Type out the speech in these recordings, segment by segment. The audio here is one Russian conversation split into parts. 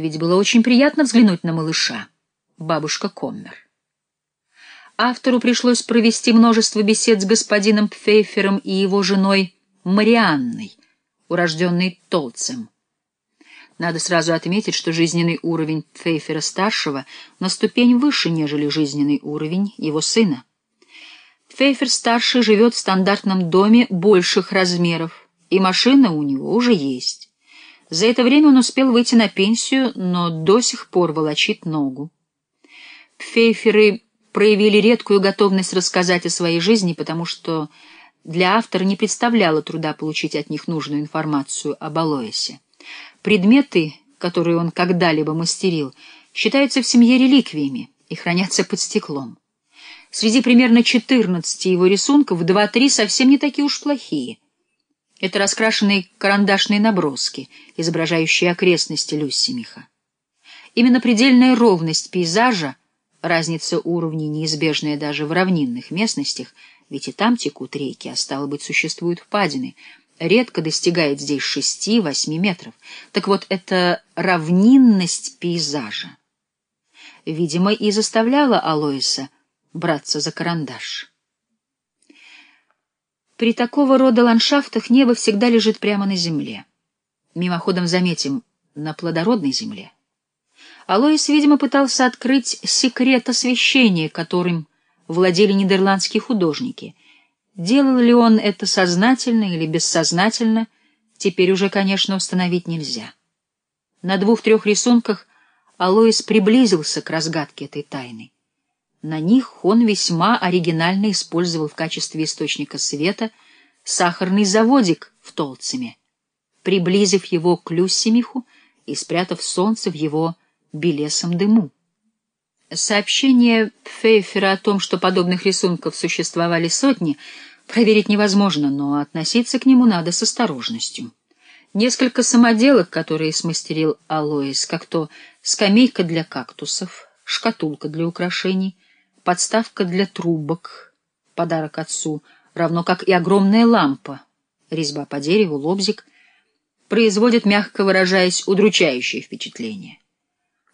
Ведь было очень приятно взглянуть на малыша, бабушка Коммер. Автору пришлось провести множество бесед с господином Пфейфером и его женой Марианной, урожденной Толцем. Надо сразу отметить, что жизненный уровень Пфейфера-старшего на ступень выше, нежели жизненный уровень его сына. Пфейфер-старший живет в стандартном доме больших размеров, и машина у него уже есть. За это время он успел выйти на пенсию, но до сих пор волочит ногу. Пфейферы проявили редкую готовность рассказать о своей жизни, потому что для автора не представляло труда получить от них нужную информацию об Алоэсе. Предметы, которые он когда-либо мастерил, считаются в семье реликвиями и хранятся под стеклом. Среди примерно 14 его рисунков два-три совсем не такие уж плохие. Это раскрашенные карандашные наброски, изображающие окрестности Люссимиха. Именно предельная ровность пейзажа, разница уровней, неизбежная даже в равнинных местностях, ведь и там текут реки, а стало быть, существуют впадины, редко достигает здесь шести-восьми метров. Так вот, это равнинность пейзажа. Видимо, и заставляла Алоиса браться за карандаш. При такого рода ландшафтах небо всегда лежит прямо на земле. Мимоходом заметим, на плодородной земле. Алоис, видимо, пытался открыть секрет освещения, которым владели нидерландские художники. Делал ли он это сознательно или бессознательно, теперь уже, конечно, установить нельзя. На двух-трех рисунках Алоис приблизился к разгадке этой тайны. На них он весьма оригинально использовал в качестве источника света сахарный заводик в Толциме, приблизив его к Люсимиху и спрятав солнце в его белесом дыму. Сообщение Пфейфера о том, что подобных рисунков существовали сотни, проверить невозможно, но относиться к нему надо с осторожностью. Несколько самоделок, которые смастерил Алоис, как то скамейка для кактусов, шкатулка для украшений — подставка для трубок, подарок отцу, равно как и огромная лампа, резьба по дереву, лобзик, производит, мягко выражаясь, удручающее впечатление.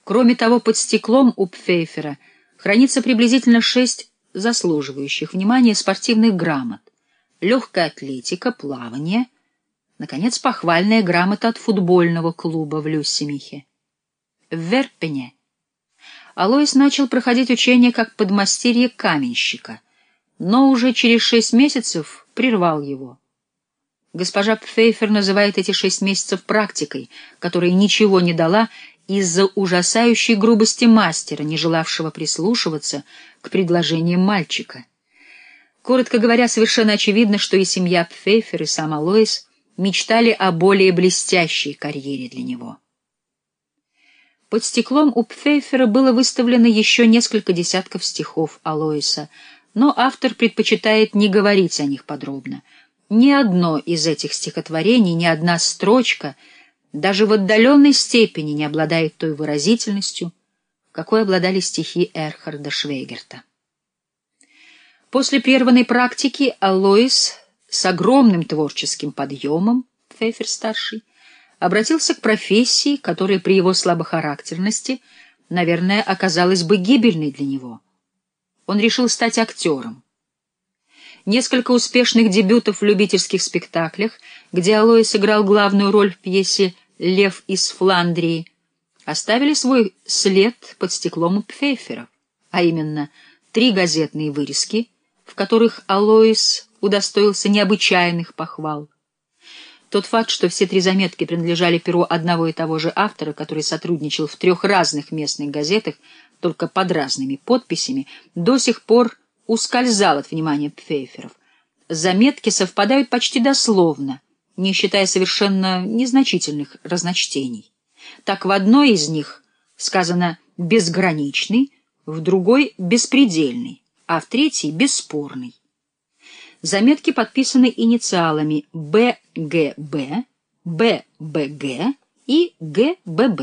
Кроме того, под стеклом у Пфейфера хранится приблизительно шесть заслуживающих внимания спортивных грамот, легкая атлетика, плавание, наконец, похвальная грамота от футбольного клуба в Люссимихе. В Верпене Алоис начал проходить учение как подмастерье каменщика, но уже через шесть месяцев прервал его. Госпожа Пфейфер называет эти шесть месяцев практикой, которая ничего не дала из-за ужасающей грубости мастера, не желавшего прислушиваться к предложениям мальчика. Коротко говоря, совершенно очевидно, что и семья Пфейфер, и сам Алоис мечтали о более блестящей карьере для него. Под стеклом у Пфейфера было выставлено еще несколько десятков стихов Алоиса, но автор предпочитает не говорить о них подробно. Ни одно из этих стихотворений, ни одна строчка даже в отдаленной степени не обладает той выразительностью, какой обладали стихи Эрхарда Швейгерта. После прерванной практики Алоис с огромным творческим подъемом, Пфейфер-старший, обратился к профессии, которая при его слабохарактерности, наверное, оказалась бы гибельной для него. Он решил стать актером. Несколько успешных дебютов в любительских спектаклях, где Алоэ сыграл главную роль в пьесе «Лев из Фландрии», оставили свой след под стеклом Пфейфера, а именно три газетные вырезки, в которых Алоис удостоился необычайных похвал. Тот факт, что все три заметки принадлежали перу одного и того же автора, который сотрудничал в трех разных местных газетах, только под разными подписями, до сих пор ускользал от внимания Пфейферов. Заметки совпадают почти дословно, не считая совершенно незначительных разночтений. Так в одной из них сказано «безграничный», в другой — «беспредельный», а в третьей — «бесспорный». Заметки подписаны инициалами БГБ, ББГ и ГББ.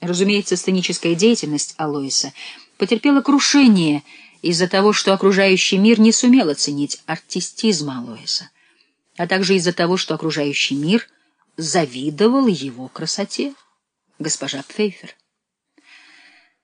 Разумеется, сценическая деятельность Алоиса потерпела крушение из-за того, что окружающий мир не сумел оценить артистизм Алоиса, а также из-за того, что окружающий мир завидовал его красоте. госпожа Пфейфер.